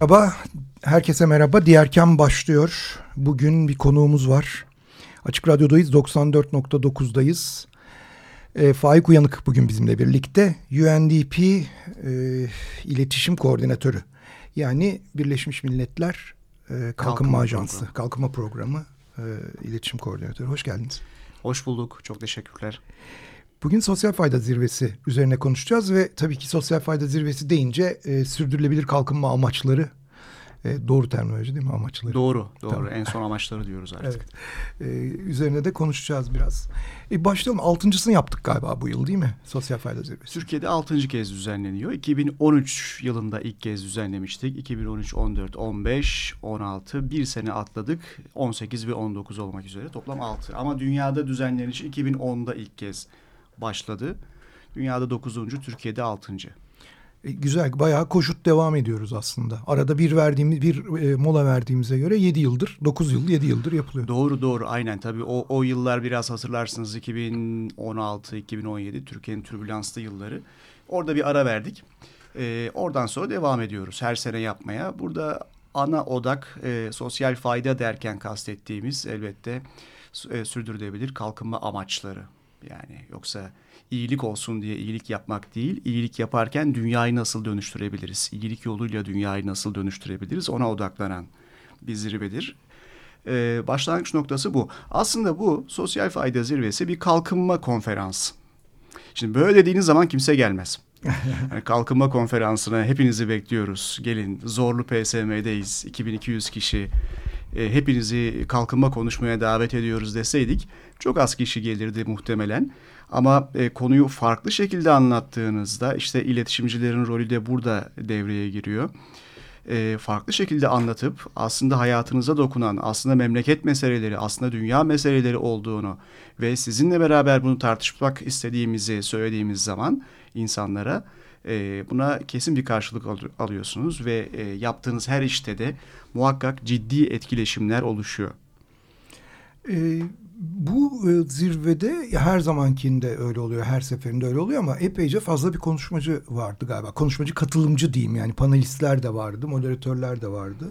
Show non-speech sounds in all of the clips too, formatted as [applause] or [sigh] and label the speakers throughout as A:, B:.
A: Merhaba, herkese merhaba. Diğerken başlıyor. Bugün bir konuğumuz var. Açık Radyo'dayız, 94.9'dayız. E, Faik Uyanık bugün bizimle birlikte. UNDP e, İletişim Koordinatörü. Yani Birleşmiş Milletler e, Kalkınma, Kalkınma Ajansı, Programı. Kalkınma Programı e, İletişim Koordinatörü. Hoş geldiniz.
B: Hoş bulduk, çok teşekkürler.
A: Bugün sosyal fayda zirvesi üzerine konuşacağız ve tabii ki sosyal fayda zirvesi deyince e, sürdürülebilir kalkınma amaçları e, doğru terminoloji değil mi amaçları?
B: Doğru, doğru. Tamam. En son amaçları diyoruz artık.
A: Evet. E, üzerine de konuşacağız biraz. E, başlayalım. Altıncısını yaptık galiba bu yıl değil mi? Sosyal fayda zirvesi.
B: Türkiye'de altıncı kez düzenleniyor. 2013 yılında ilk kez düzenlemiştik. 2013, 14, 15, 16 bir sene atladık. 18 ve 19 olmak üzere toplam altı. Ama dünyada düzenleniş 2010'da ilk kez başladı. Dünyada dokuzuncu, Türkiye'de altıncı.
A: E, güzel, bayağı koşut devam ediyoruz aslında. Arada bir verdiğimiz bir e, mola verdiğimize göre yedi yıldır, dokuz yıl, yedi yıldır yapılıyor.
B: Doğru doğru, aynen tabii o o yıllar biraz hatırlarsınız 2016, 2017 Türkiye'nin türbülanslı yılları. Orada bir ara verdik. E, oradan sonra devam ediyoruz her sene yapmaya. Burada ana odak e, sosyal fayda derken kastettiğimiz elbette e, sürdürülebilir kalkınma amaçları. Yani yoksa iyilik olsun diye iyilik yapmak değil, iyilik yaparken dünyayı nasıl dönüştürebiliriz? İyilik yoluyla dünyayı nasıl dönüştürebiliriz? Ona odaklanan bir zirvedir. Ee, başlangıç noktası bu. Aslında bu sosyal fayda zirvesi bir kalkınma konferansı. Şimdi böyle dediğiniz zaman kimse gelmez. [laughs] yani kalkınma konferansına hepinizi bekliyoruz. Gelin zorlu PSM'deyiz. 2200 kişi. E, hepinizi kalkınma konuşmaya davet ediyoruz deseydik çok az kişi gelirdi muhtemelen. Ama e, konuyu farklı şekilde anlattığınızda işte iletişimcilerin rolü de burada devreye giriyor. E, farklı şekilde anlatıp aslında hayatınıza dokunan, aslında memleket meseleleri, aslında dünya meseleleri olduğunu ve sizinle beraber bunu tartışmak istediğimizi söylediğimiz zaman insanlara e, buna kesin bir karşılık al alıyorsunuz ve e, yaptığınız her işte de muhakkak ciddi etkileşimler oluşuyor.
A: E, bu e, zirvede her zamankinde öyle oluyor, her seferinde öyle oluyor ama epeyce fazla bir konuşmacı vardı galiba. Konuşmacı katılımcı diyeyim yani panelistler de vardı, moderatörler de vardı.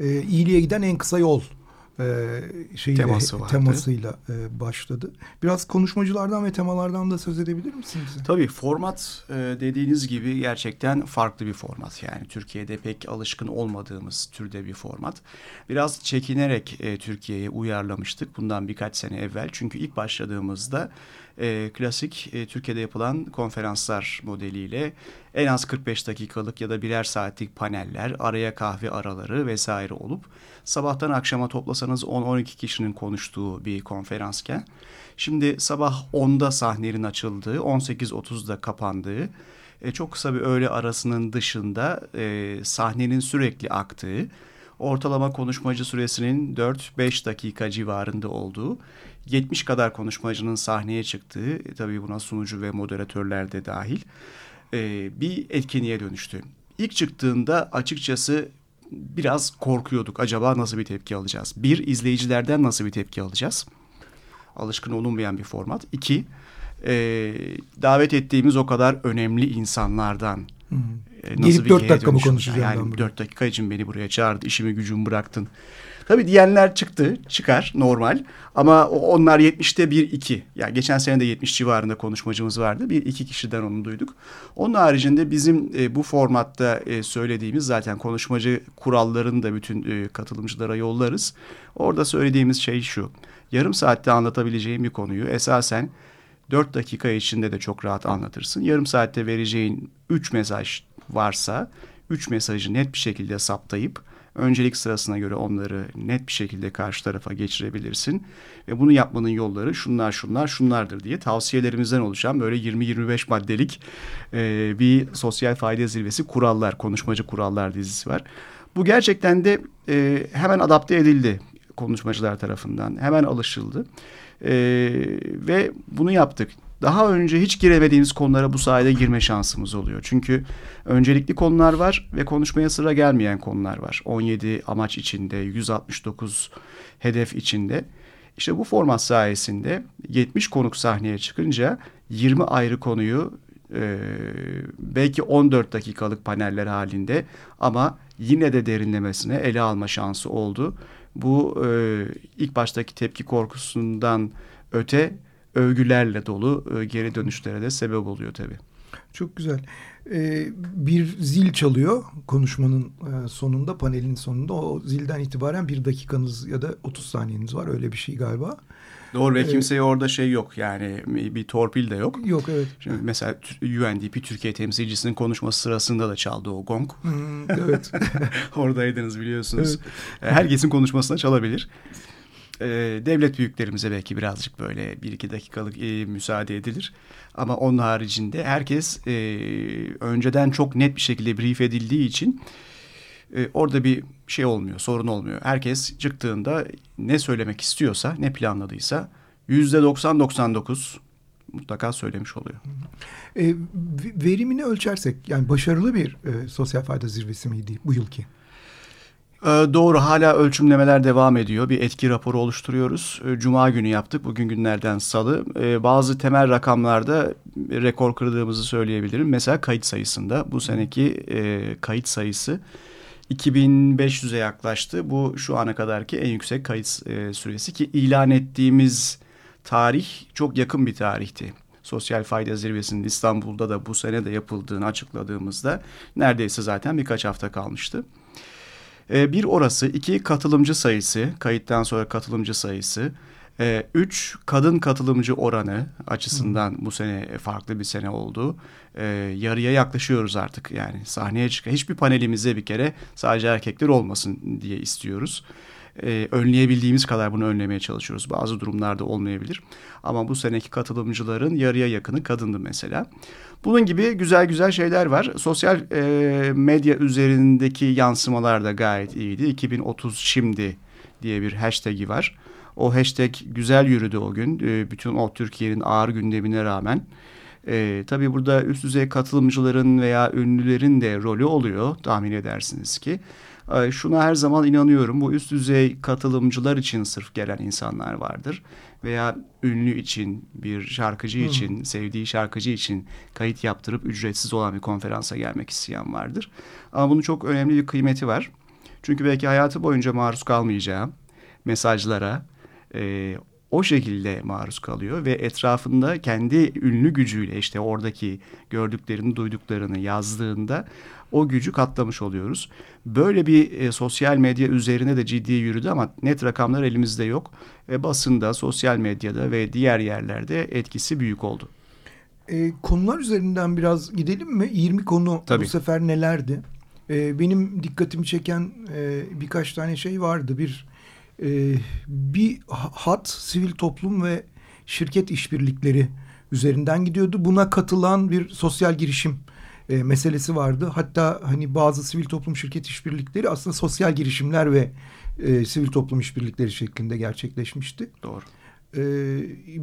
A: E, iyiliğe giden en kısa yol e, şeyiyle, Teması temasıyla e, başladı. Biraz konuşmacılardan ve temalardan da söz edebilir misiniz?
B: Tabii format e, dediğiniz gibi gerçekten farklı bir format. Yani Türkiye'de pek alışkın olmadığımız türde bir format. Biraz çekinerek e, Türkiye'ye uyarlamıştık bundan birkaç sene evvel. Çünkü ilk başladığımızda e, klasik e, Türkiye'de yapılan konferanslar modeliyle en az 45 dakikalık ya da birer saatlik paneller, araya kahve araları vesaire olup sabahtan akşama toplasanız 10-12 kişinin konuştuğu bir konferansken şimdi sabah 10'da sahnenin açıldığı, 18.30'da kapandığı, e, çok kısa bir öğle arasının dışında e, sahnenin sürekli aktığı, ortalama konuşmacı süresinin 4-5 dakika civarında olduğu 70 kadar konuşmacının sahneye çıktığı, e, tabii buna sunucu ve moderatörler de dahil e, bir etkinliğe dönüştü. İlk çıktığında açıkçası biraz korkuyorduk. Acaba nasıl bir tepki alacağız? Bir, izleyicilerden nasıl bir tepki alacağız? Alışkın olunmayan bir format. İki, e, davet ettiğimiz o kadar önemli insanlardan
A: nasıl Gelip dört dakika mı konuşacağım
B: yani dört dakika için beni buraya çağırdı, işimi gücümü bıraktın Tabii diyenler çıktı, çıkar normal. Ama onlar 70'te bir iki. Yani geçen sene de 70 civarında konuşmacımız vardı. Bir iki kişiden onu duyduk. Onun haricinde bizim e, bu formatta e, söylediğimiz zaten konuşmacı kurallarını da bütün e, katılımcılara yollarız. Orada söylediğimiz şey şu. Yarım saatte anlatabileceğim bir konuyu esasen 4 dakika içinde de çok rahat anlatırsın. Yarım saatte vereceğin 3 mesaj varsa 3 mesajı net bir şekilde saptayıp öncelik sırasına göre onları net bir şekilde karşı tarafa geçirebilirsin. Ve bunu yapmanın yolları şunlar şunlar şunlardır diye tavsiyelerimizden oluşan böyle 20-25 maddelik e, bir sosyal fayda zirvesi kurallar, konuşmacı kurallar dizisi var. Bu gerçekten de e, hemen adapte edildi konuşmacılar tarafından. Hemen alışıldı. E, ve bunu yaptık daha önce hiç giremediğimiz konulara bu sayede girme şansımız oluyor. Çünkü öncelikli konular var ve konuşmaya sıra gelmeyen konular var. 17 amaç içinde, 169 hedef içinde. İşte bu format sayesinde 70 konuk sahneye çıkınca 20 ayrı konuyu e, belki 14 dakikalık paneller halinde ama yine de derinlemesine ele alma şansı oldu. Bu e, ilk baştaki tepki korkusundan öte övgülerle dolu e, geri dönüşlere de sebep oluyor tabii.
A: Çok güzel. Ee, bir zil çalıyor konuşmanın e, sonunda, panelin sonunda. O zilden itibaren bir dakikanız ya da 30 saniyeniz var. Öyle bir şey galiba.
B: Doğru ve kimseye orada şey yok yani bir torpil de yok.
A: Yok evet.
B: Şimdi mesela UNDP Türkiye temsilcisinin konuşması sırasında da çaldı o gong.
A: Hmm, evet. [laughs]
B: Oradaydınız biliyorsunuz. Evet. Herkesin konuşmasına çalabilir. Ee, devlet büyüklerimize belki birazcık böyle bir iki dakikalık e, müsaade edilir. Ama onun haricinde herkes e, önceden çok net bir şekilde brief edildiği için e, orada bir şey olmuyor, sorun olmuyor. Herkes çıktığında ne söylemek istiyorsa, ne planladıysa yüzde 90-99 mutlaka söylemiş oluyor.
A: E, verimini ölçersek yani başarılı bir e, sosyal fayda zirvesi miydi bu yılki?
B: E, doğru hala ölçümlemeler devam ediyor. Bir etki raporu oluşturuyoruz. E, Cuma günü yaptık. Bugün günlerden salı. E, bazı temel rakamlarda rekor kırdığımızı söyleyebilirim. Mesela kayıt sayısında bu seneki kayıt sayısı 2500'e yaklaştı. Bu şu ana kadarki en yüksek kayıt e, süresi ki ilan ettiğimiz tarih çok yakın bir tarihti. Sosyal fayda zirvesinin İstanbul'da da bu sene de yapıldığını açıkladığımızda neredeyse zaten birkaç hafta kalmıştı. E, bir orası, iki katılımcı sayısı, kayıttan sonra katılımcı sayısı, ee, üç, kadın katılımcı oranı açısından bu sene farklı bir sene oldu. Ee, yarıya yaklaşıyoruz artık yani sahneye çık. Hiçbir panelimizde bir kere sadece erkekler olmasın diye istiyoruz. Ee, önleyebildiğimiz kadar bunu önlemeye çalışıyoruz. Bazı durumlarda olmayabilir. Ama bu seneki katılımcıların yarıya yakını kadındı mesela. Bunun gibi güzel güzel şeyler var. Sosyal e, medya üzerindeki yansımalar da gayet iyiydi. 2030 şimdi diye bir hashtag'i var. O hashtag güzel yürüdü o gün. E, bütün o Türkiye'nin ağır gündemine rağmen. E, tabii burada üst düzey katılımcıların veya ünlülerin de rolü oluyor tahmin edersiniz ki. Şuna her zaman inanıyorum bu üst düzey katılımcılar için sırf gelen insanlar vardır. Veya ünlü için bir şarkıcı hmm. için sevdiği şarkıcı için kayıt yaptırıp ücretsiz olan bir konferansa gelmek isteyen vardır. Ama bunun çok önemli bir kıymeti var. Çünkü belki hayatı boyunca maruz kalmayacağı mesajlara, e, o şekilde maruz kalıyor ve etrafında kendi ünlü gücüyle işte oradaki gördüklerini, duyduklarını yazdığında o gücü katlamış oluyoruz. Böyle bir e, sosyal medya üzerine de ciddi yürüdü ama net rakamlar elimizde yok. E, basında, sosyal medyada ve diğer yerlerde etkisi büyük oldu.
A: E, konular üzerinden biraz gidelim mi? 20 konu Tabii. bu sefer nelerdi? E, benim dikkatimi çeken e, birkaç tane şey vardı. Bir e, bir hat sivil toplum ve şirket işbirlikleri üzerinden gidiyordu. Buna katılan bir sosyal girişim e, meselesi vardı. Hatta hani bazı sivil toplum şirket işbirlikleri aslında sosyal girişimler ve e, sivil toplum işbirlikleri şeklinde gerçekleşmişti.
B: Doğru.
A: E,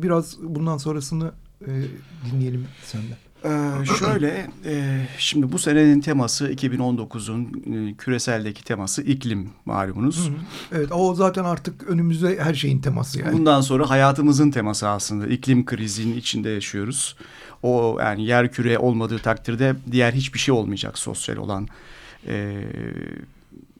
A: biraz bundan sonrasını e, dinleyelim senden.
B: Ee, şöyle, e, şimdi bu senenin teması 2019'un e, küreseldeki teması iklim malumunuz. Hı hı.
A: Evet, o zaten artık önümüzde her şeyin teması yani.
B: Bundan sonra hayatımızın teması aslında. iklim krizinin içinde yaşıyoruz. O yani yer küre olmadığı takdirde diğer hiçbir şey olmayacak sosyal olan. E,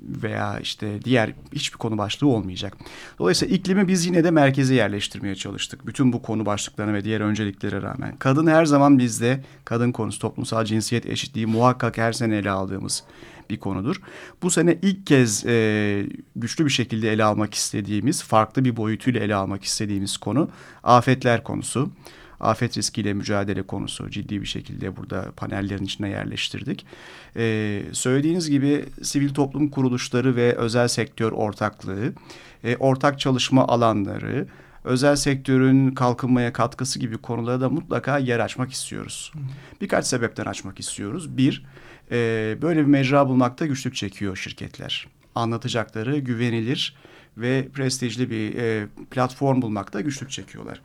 B: veya işte diğer hiçbir konu başlığı olmayacak. Dolayısıyla iklimi biz yine de merkeze yerleştirmeye çalıştık. Bütün bu konu başlıklarına ve diğer önceliklere rağmen. Kadın her zaman bizde, kadın konusu toplumsal cinsiyet eşitliği muhakkak her sene ele aldığımız bir konudur. Bu sene ilk kez e, güçlü bir şekilde ele almak istediğimiz, farklı bir boyutuyla ele almak istediğimiz konu afetler konusu afet riskiyle mücadele konusu ciddi bir şekilde burada panellerin içine yerleştirdik. Ee, söylediğiniz gibi sivil toplum kuruluşları ve özel sektör ortaklığı, e, ortak çalışma alanları, özel sektörün kalkınmaya katkısı gibi konulara da mutlaka yer açmak istiyoruz. Birkaç sebepten açmak istiyoruz. Bir, e, böyle bir mecra bulmakta güçlük çekiyor şirketler. Anlatacakları güvenilir ve prestijli bir e, platform bulmakta güçlük çekiyorlar.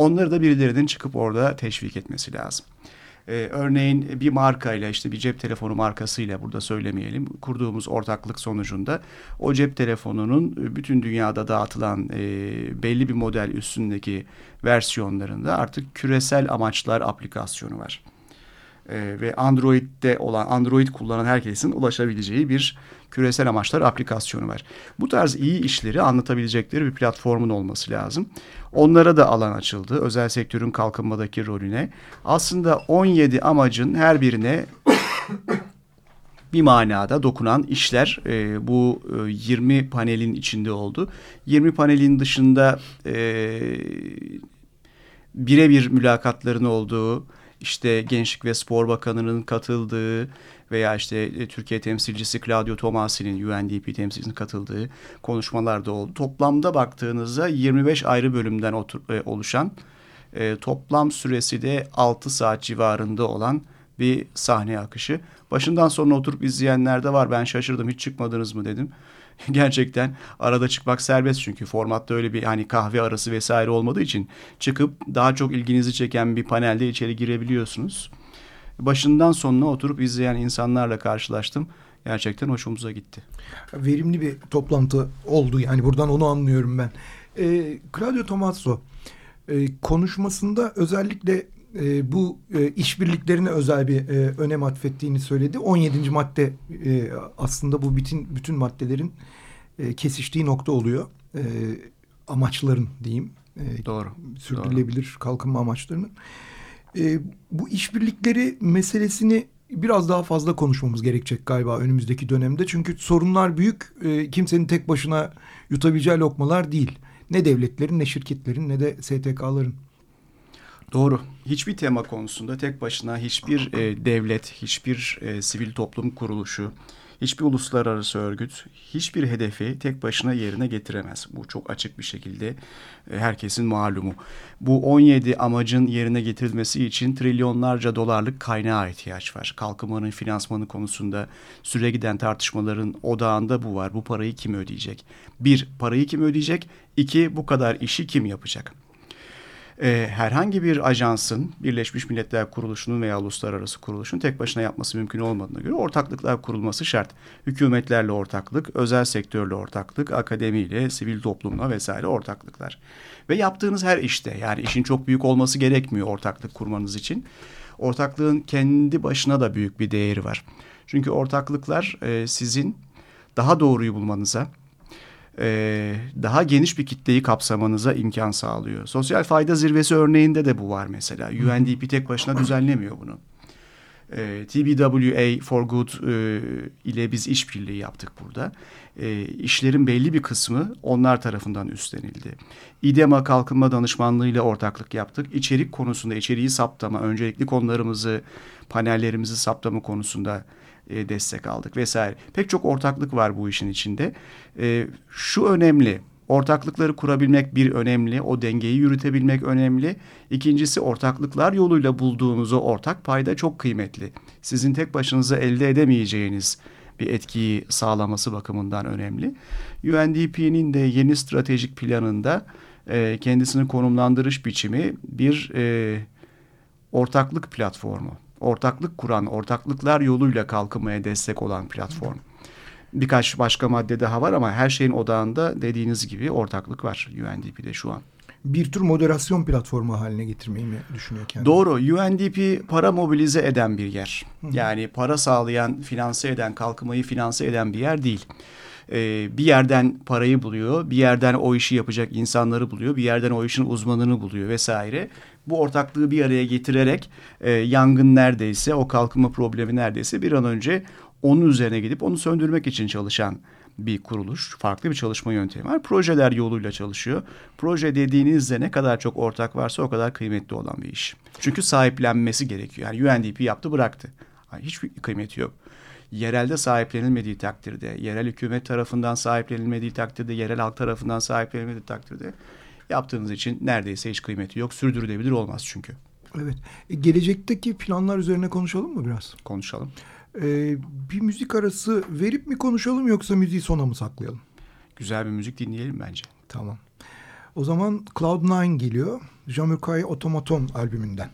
B: Onları da birilerinin çıkıp orada teşvik etmesi lazım. Ee, örneğin bir markayla işte bir cep telefonu markasıyla burada söylemeyelim kurduğumuz ortaklık sonucunda o cep telefonunun bütün dünyada dağıtılan e, belli bir model üstündeki versiyonlarında artık küresel amaçlar aplikasyonu var. E, ve Android'de olan Android kullanan herkesin ulaşabileceği bir küresel amaçlar aplikasyonu var. Bu tarz iyi işleri anlatabilecekleri bir platformun olması lazım. Onlara da alan açıldı. Özel sektörün kalkınmadaki rolüne. Aslında 17 amacın her birine bir manada dokunan işler e, bu e, 20 panelin içinde oldu. 20 panelin dışında e, birebir mülakatların olduğu, işte Gençlik ve Spor Bakanı'nın katıldığı veya işte e, Türkiye temsilcisi Claudio Tomasi'nin UNDP temsilcisinin katıldığı konuşmalarda oldu. Toplamda baktığınızda 25 ayrı bölümden e, oluşan e, toplam süresi de 6 saat civarında olan bir sahne akışı. Başından sonuna oturup izleyenler de var. Ben şaşırdım hiç çıkmadınız mı dedim. [laughs] Gerçekten arada çıkmak serbest çünkü formatta öyle bir hani kahve arası vesaire olmadığı için çıkıp daha çok ilginizi çeken bir panelde içeri girebiliyorsunuz. Başından sonuna oturup izleyen insanlarla karşılaştım. Gerçekten hoşumuza gitti.
A: Verimli bir toplantı oldu yani buradan onu anlıyorum ben. E, Claudio Tomaso e, konuşmasında özellikle e, bu e, işbirliklerine özel bir e, önem atfettiğini söyledi. 17. madde e, aslında bu bütün bütün maddelerin e, kesiştiği nokta oluyor. E, amaçların diyeyim.
B: E, Doğru.
A: Sürdürülebilir Doğru. kalkınma amaçlarının. E, bu işbirlikleri meselesini biraz daha fazla konuşmamız gerekecek galiba önümüzdeki dönemde. Çünkü sorunlar büyük. E, kimsenin tek başına yutabileceği lokmalar değil. Ne devletlerin ne şirketlerin ne de STK'ların.
B: Doğru. Hiçbir tema konusunda tek başına hiçbir e, devlet, hiçbir e, sivil toplum kuruluşu, hiçbir uluslararası örgüt hiçbir hedefi tek başına yerine getiremez. Bu çok açık bir şekilde e, herkesin malumu. Bu 17 amacın yerine getirilmesi için trilyonlarca dolarlık kaynağa ihtiyaç var. Kalkınmanın finansmanı konusunda süre giden tartışmaların odağında bu var. Bu parayı kim ödeyecek? Bir, parayı kim ödeyecek? İki, bu kadar işi kim yapacak? E, herhangi bir ajansın, Birleşmiş Milletler Kuruluşu'nun veya uluslararası kuruluşun tek başına yapması mümkün olmadığına göre ortaklıklar kurulması şart. Hükümetlerle ortaklık, özel sektörle ortaklık, akademiyle, sivil toplumla vesaire ortaklıklar. Ve yaptığınız her işte yani işin çok büyük olması gerekmiyor ortaklık kurmanız için. Ortaklığın kendi başına da büyük bir değeri var. Çünkü ortaklıklar e, sizin daha doğruyu bulmanıza, e, daha geniş bir kitleyi kapsamanıza imkan sağlıyor. Sosyal fayda zirvesi örneğinde de bu var mesela. UNDP tek başına düzenlemiyor bunu. E, TBWA for Good e, ile biz işbirliği yaptık burada. E, işlerin belli bir kısmı onlar tarafından üstlenildi. İDEMA Kalkınma Danışmanlığı ile ortaklık yaptık. İçerik konusunda içeriği saptama, öncelikli konularımızı, panellerimizi saptama konusunda e, destek aldık vesaire. Pek çok ortaklık var bu işin içinde. E, şu önemli. Ortaklıkları kurabilmek bir önemli, o dengeyi yürütebilmek önemli. İkincisi ortaklıklar yoluyla bulduğunuz o ortak payda çok kıymetli. Sizin tek başınıza elde edemeyeceğiniz bir etkiyi sağlaması bakımından önemli. UNDP'nin de yeni stratejik planında e, kendisini konumlandırış biçimi bir e, ortaklık platformu ortaklık kuran, ortaklıklar yoluyla kalkınmaya destek olan platform. Birkaç başka madde daha var ama her şeyin odağında dediğiniz gibi ortaklık var UNDP'de şu an.
A: Bir tür moderasyon platformu haline getirmeyi mi düşünüyor kendini?
B: Doğru. UNDP para mobilize eden bir yer. Yani para sağlayan, finanse eden, kalkınmayı finanse eden bir yer değil ee, bir yerden parayı buluyor, bir yerden o işi yapacak insanları buluyor, bir yerden o işin uzmanını buluyor vesaire bu ortaklığı bir araya getirerek e, yangın neredeyse o kalkınma problemi neredeyse bir an önce onun üzerine gidip onu söndürmek için çalışan bir kuruluş. Farklı bir çalışma yöntemi var. Projeler yoluyla çalışıyor. Proje dediğinizde ne kadar çok ortak varsa o kadar kıymetli olan bir iş. Çünkü sahiplenmesi gerekiyor. Yani UNDP yaptı bıraktı. Yani hiçbir kıymeti yok. Yerelde sahiplenilmediği takdirde, yerel hükümet tarafından sahiplenilmediği takdirde, yerel halk tarafından sahiplenilmediği takdirde yaptığınız için neredeyse hiç kıymeti yok. Sürdürülebilir olmaz çünkü.
A: Evet. E, gelecekteki planlar üzerine konuşalım mı biraz?
B: Konuşalım.
A: Ee, bir müzik arası verip mi konuşalım yoksa müziği sona mı saklayalım?
B: Güzel bir müzik dinleyelim bence.
A: Tamam. O zaman Cloud9 geliyor. Jamiroquai Otomaton albümünden.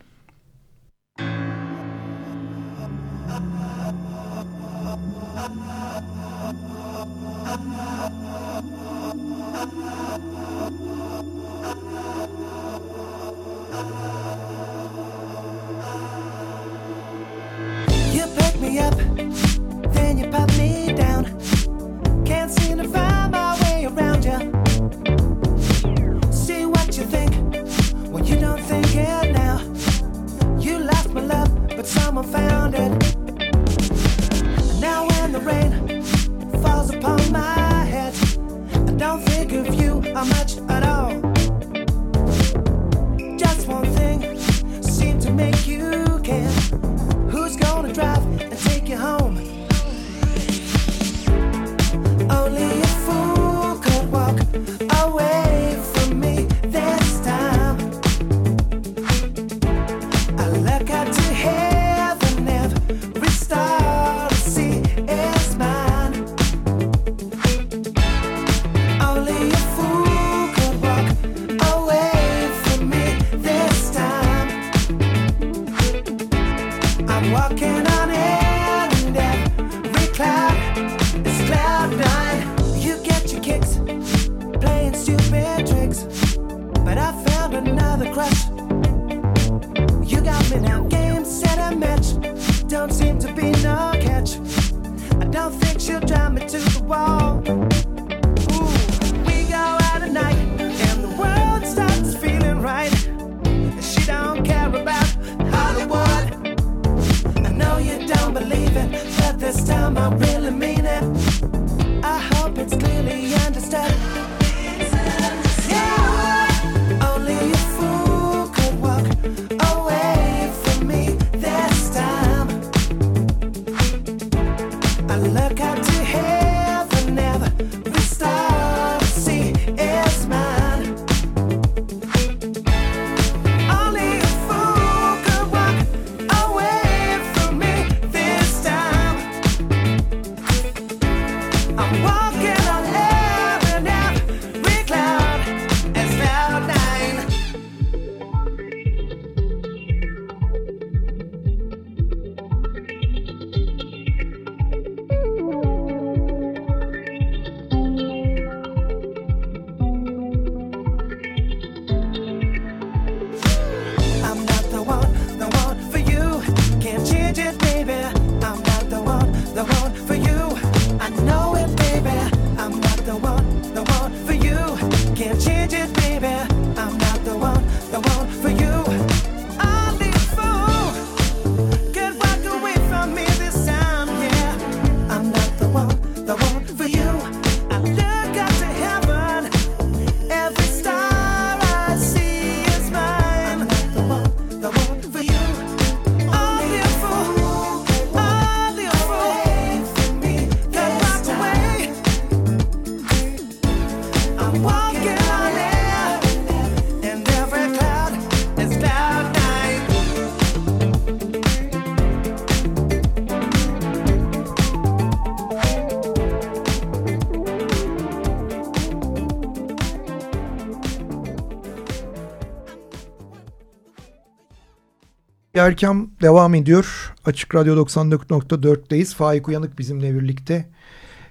A: Erkam devam ediyor. Açık Radyo 94.4'teyiz. Faik Uyanık bizimle birlikte.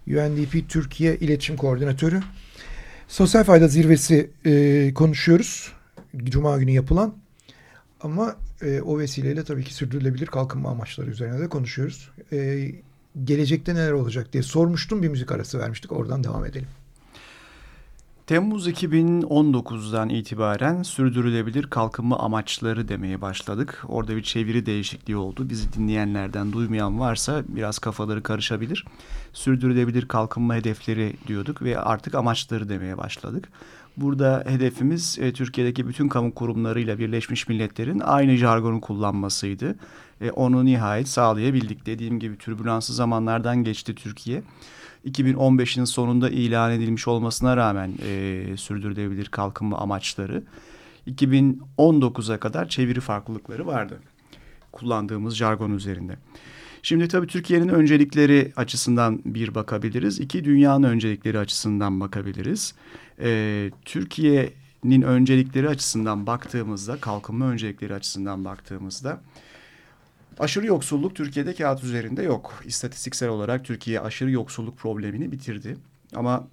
A: UNDP Türkiye İletişim Koordinatörü. Sosyal fayda zirvesi e, konuşuyoruz. Cuma günü yapılan. Ama e, o vesileyle tabii ki sürdürülebilir kalkınma amaçları üzerine de konuşuyoruz. E, gelecekte neler olacak diye sormuştum. Bir müzik arası vermiştik. Oradan devam edelim.
B: Temmuz 2019'dan itibaren sürdürülebilir kalkınma amaçları demeye başladık. Orada bir çeviri değişikliği oldu. Bizi dinleyenlerden duymayan varsa biraz kafaları karışabilir. Sürdürülebilir kalkınma hedefleri diyorduk ve artık amaçları demeye başladık. Burada hedefimiz e, Türkiye'deki bütün kamu kurumlarıyla Birleşmiş Milletler'in aynı jargonu kullanmasıydı. E, onu nihayet sağlayabildik. Dediğim gibi türbülanslı zamanlardan geçti Türkiye. 2015'in sonunda ilan edilmiş olmasına rağmen e, sürdürülebilir kalkınma amaçları 2019'a kadar çeviri farklılıkları vardı kullandığımız jargon üzerinde. Şimdi tabii Türkiye'nin öncelikleri açısından bir bakabiliriz. iki dünyanın öncelikleri açısından bakabiliriz. E, Türkiye'nin öncelikleri açısından baktığımızda, kalkınma öncelikleri açısından baktığımızda Aşırı yoksulluk Türkiye'de kağıt üzerinde yok. İstatistiksel olarak Türkiye aşırı yoksulluk problemini bitirdi. Ama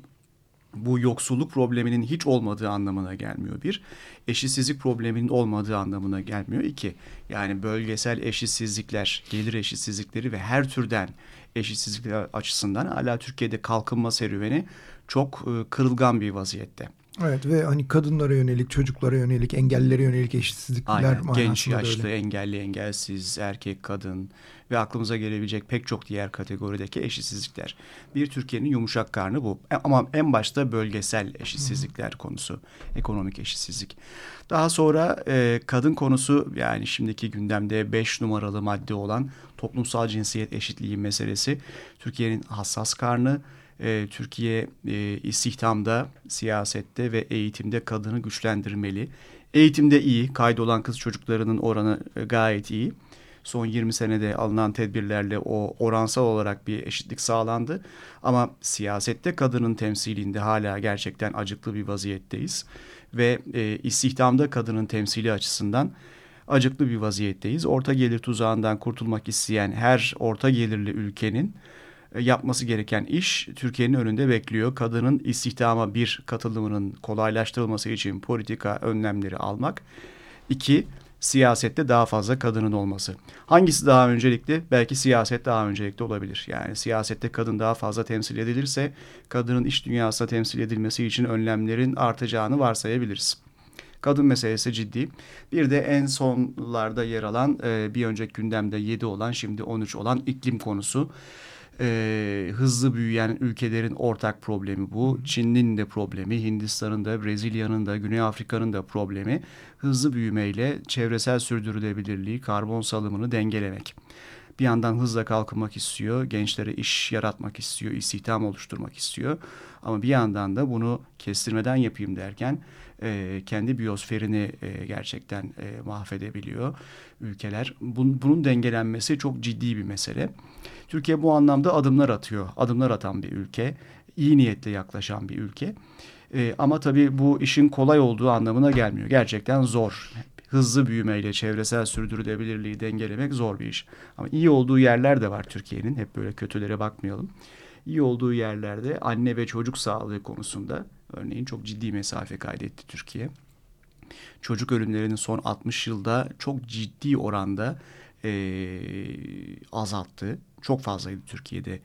B: bu yoksulluk probleminin hiç olmadığı anlamına gelmiyor bir. Eşitsizlik probleminin olmadığı anlamına gelmiyor iki. Yani bölgesel eşitsizlikler, gelir eşitsizlikleri ve her türden eşitsizlikler açısından hala Türkiye'de kalkınma serüveni çok e, kırılgan bir vaziyette.
A: Evet ve hani kadınlara yönelik, çocuklara yönelik, engellilere yönelik eşitsizlikler
B: Aynen. Genç, yaşlı,
A: öyle.
B: engelli, engelsiz, erkek, kadın ve aklımıza gelebilecek pek çok diğer kategorideki eşitsizlikler. Bir Türkiye'nin yumuşak karnı bu. E- Ama en başta bölgesel eşitsizlikler konusu, ekonomik eşitsizlik. Daha sonra e, kadın konusu yani şimdiki gündemde beş numaralı madde olan toplumsal cinsiyet eşitliği meselesi. Türkiye'nin hassas karnı. E, Türkiye e, istihdamda, siyasette ve eğitimde kadını güçlendirmeli. Eğitimde iyi, kaydolan kız çocuklarının oranı e, gayet iyi. Son 20 senede alınan tedbirlerle o oransal olarak bir eşitlik sağlandı. Ama siyasette kadının temsilinde hala gerçekten acıklı bir vaziyetteyiz. Ve e, istihdamda kadının temsili açısından acıklı bir vaziyetteyiz. Orta gelir tuzağından kurtulmak isteyen her orta gelirli ülkenin yapması gereken iş Türkiye'nin önünde bekliyor. Kadının istihdama bir katılımının kolaylaştırılması için politika önlemleri almak. İki, siyasette daha fazla kadının olması. Hangisi daha öncelikli? Belki siyaset daha öncelikli olabilir. Yani siyasette kadın daha fazla temsil edilirse kadının iş dünyasında temsil edilmesi için önlemlerin artacağını varsayabiliriz. Kadın meselesi ciddi. Bir de en sonlarda yer alan e, bir önceki gündemde 7 olan şimdi 13 olan iklim konusu. E, hızlı büyüyen ülkelerin ortak problemi bu. Çin'in de problemi, Hindistan'ın da, Brezilya'nın da, Güney Afrika'nın da problemi. Hızlı büyümeyle çevresel sürdürülebilirliği, karbon salımını dengelemek. Bir yandan hızla kalkınmak istiyor, gençlere iş yaratmak istiyor, istihdam oluşturmak istiyor. Ama bir yandan da bunu kestirmeden yapayım derken e, kendi biyosferini e, gerçekten e, mahvedebiliyor ülkeler. Bun, bunun dengelenmesi çok ciddi bir mesele. Türkiye bu anlamda adımlar atıyor. Adımlar atan bir ülke. iyi niyetle yaklaşan bir ülke. E, ama tabii bu işin kolay olduğu anlamına gelmiyor. Gerçekten zor. Hızlı büyümeyle çevresel sürdürülebilirliği dengelemek zor bir iş. Ama iyi olduğu yerler de var Türkiye'nin. Hep böyle kötülere bakmayalım. İyi olduğu yerlerde anne ve çocuk sağlığı konusunda örneğin çok ciddi mesafe kaydetti Türkiye. Çocuk ölümlerinin son 60 yılda çok ciddi oranda e, azalttı. Çok fazlaydı Türkiye'de.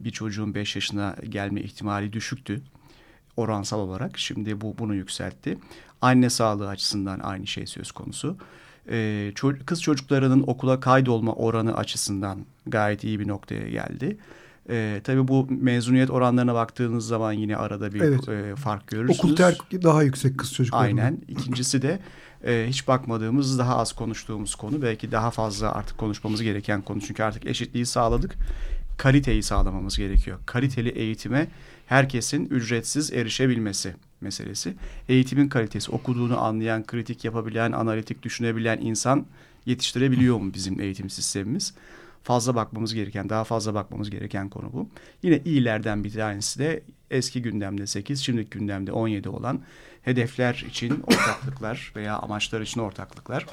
B: Bir çocuğun 5 yaşına gelme ihtimali düşüktü oransal olarak. Şimdi bu bunu yükseltti. Anne sağlığı açısından aynı şey söz konusu. Ee, ço- kız çocuklarının okula kaydolma oranı açısından gayet iyi bir noktaya geldi. Ee, tabii bu mezuniyet oranlarına baktığınız zaman yine arada bir
A: Evet.
B: e, fark görürsünüz.
A: Okul terk daha yüksek kız çocuklarının.
B: Aynen. İkincisi de e, hiç bakmadığımız daha az konuştuğumuz konu belki daha fazla artık konuşmamız gereken konu. Çünkü artık eşitliği sağladık. Kaliteyi sağlamamız gerekiyor. Kaliteli eğitime herkesin ücretsiz erişebilmesi meselesi. Eğitimin kalitesi, okuduğunu anlayan, kritik yapabilen, analitik düşünebilen insan yetiştirebiliyor mu bizim eğitim sistemimiz? Fazla bakmamız gereken, daha fazla bakmamız gereken konu bu. Yine iyilerden bir tanesi de eski gündemde 8, şimdiki gündemde 17 olan hedefler için ortaklıklar veya amaçlar için ortaklıklar.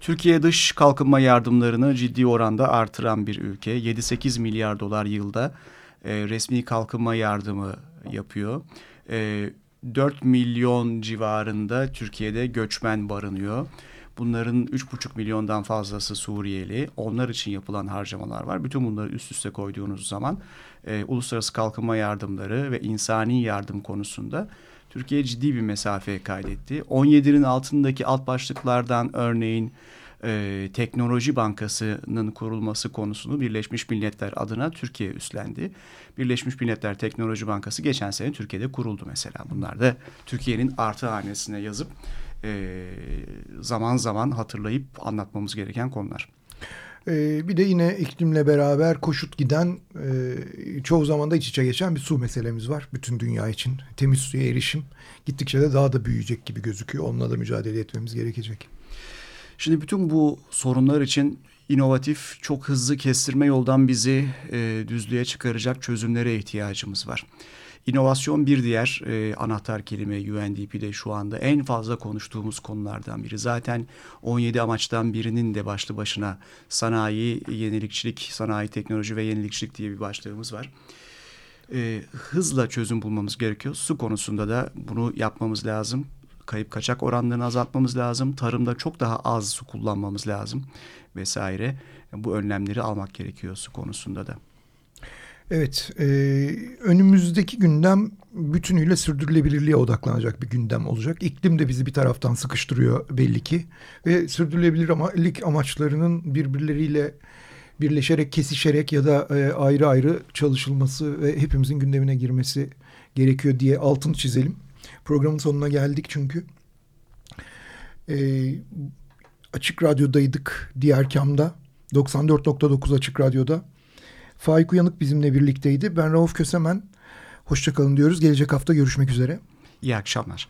B: Türkiye dış kalkınma yardımlarını ciddi oranda artıran bir ülke. 7-8 milyar dolar yılda e, resmi kalkınma yardımı yapıyor. E, 4 milyon civarında Türkiye'de göçmen barınıyor. Bunların 3,5 milyondan fazlası Suriyeli. Onlar için yapılan harcamalar var. Bütün bunları üst üste koyduğunuz zaman e, uluslararası kalkınma yardımları ve insani yardım konusunda Türkiye ciddi bir mesafe kaydetti. 17'nin altındaki alt başlıklardan örneğin e, Teknoloji Bankası'nın kurulması konusunu Birleşmiş Milletler adına Türkiye üstlendi. Birleşmiş Milletler Teknoloji Bankası geçen sene Türkiye'de kuruldu mesela. Bunlar da Türkiye'nin artı hanesine yazıp e, zaman zaman hatırlayıp anlatmamız gereken konular.
A: Ee, bir de yine iklimle beraber koşut giden e, çoğu zaman da iç içe geçen bir su meselemiz var bütün dünya için. Temiz suya erişim gittikçe de daha da büyüyecek gibi gözüküyor. Onunla da mücadele etmemiz gerekecek.
B: Şimdi bütün bu sorunlar için inovatif, çok hızlı kestirme yoldan bizi e, düzlüğe çıkaracak çözümlere ihtiyacımız var. İnovasyon bir diğer e, anahtar kelime UNDP'de şu anda en fazla konuştuğumuz konulardan biri. Zaten 17 amaçtan birinin de başlı başına sanayi, yenilikçilik, sanayi, teknoloji ve yenilikçilik diye bir başlığımız var. E, hızla çözüm bulmamız gerekiyor. Su konusunda da bunu yapmamız lazım. Kayıp kaçak oranlarını azaltmamız lazım. Tarımda çok daha az su kullanmamız lazım vesaire. Bu önlemleri almak gerekiyor su konusunda da.
A: Evet, e, önümüzdeki gündem bütünüyle sürdürülebilirliğe odaklanacak bir gündem olacak. İklim de bizi bir taraftan sıkıştırıyor belli ki ve sürdürülebilirlik amaçlarının birbirleriyle birleşerek, kesişerek ya da e, ayrı ayrı çalışılması ve hepimizin gündemine girmesi gerekiyor diye altını çizelim. Programın sonuna geldik çünkü. E, açık Radyo'daydık diğer kamda. 94.9 Açık Radyo'da. Faik Uyanık bizimle birlikteydi. Ben Rauf Kösemen. Hoşçakalın diyoruz. Gelecek hafta görüşmek üzere.
B: İyi akşamlar.